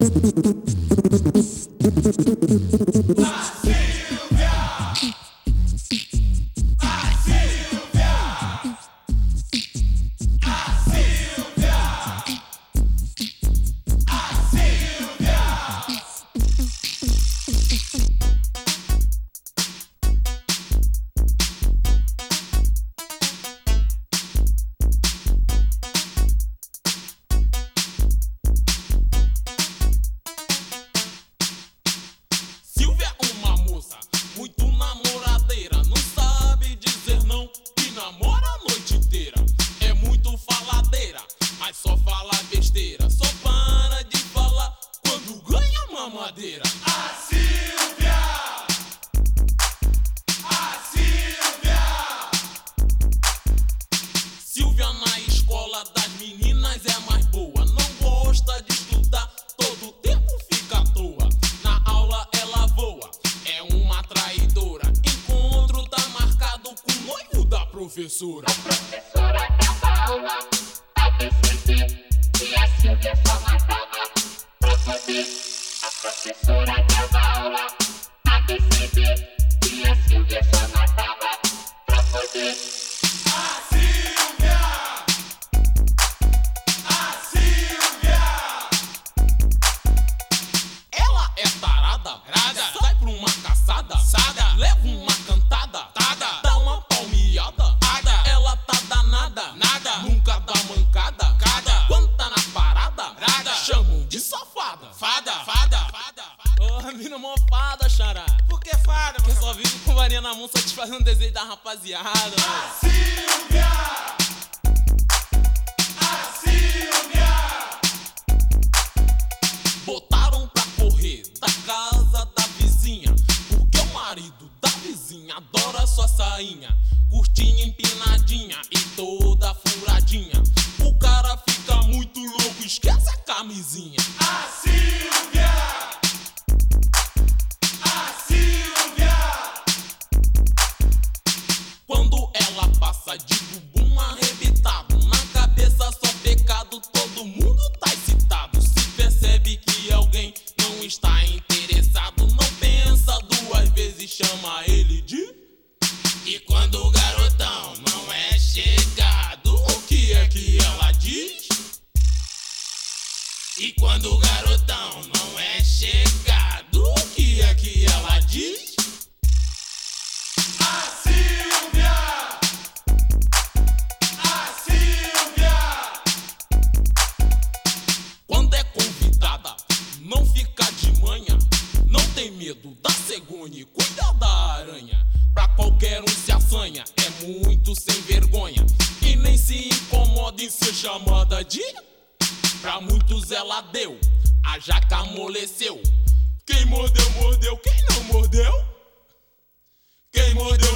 Thank you. Namora a noite inteira. É muito faladeira, mas só fala besteira. Só para de falar quando ganha mamadeira. A Silvia! Da professora. professora dava aula a perceber que a Silvia só matava pra poder. A professora dava aula a perceber que a Silvia só matava pra poder. A mofada, xará. Por que fada, Que meu só vive com varinha na mão satisfazendo o desejo da rapaziada. Botaram pra correr da casa da vizinha. Porque o marido da vizinha adora sua sainha. Curtinha, empinadinha e toda furadinha. O cara fica muito louco, esquece a camisinha. E quando o garotão não é chegado O que é que ela diz? A Silvia! A Silvia! Quando é convidada, não fica de manhã. Não tem medo da cegonha cuida da aranha. Pra qualquer um se assanha, é muito sem vergonha. E nem se incomoda em ser chamada de. Pra muitos ela deu, a jaca amoleceu. Quem mordeu, mordeu, quem não mordeu? Quem mordeu?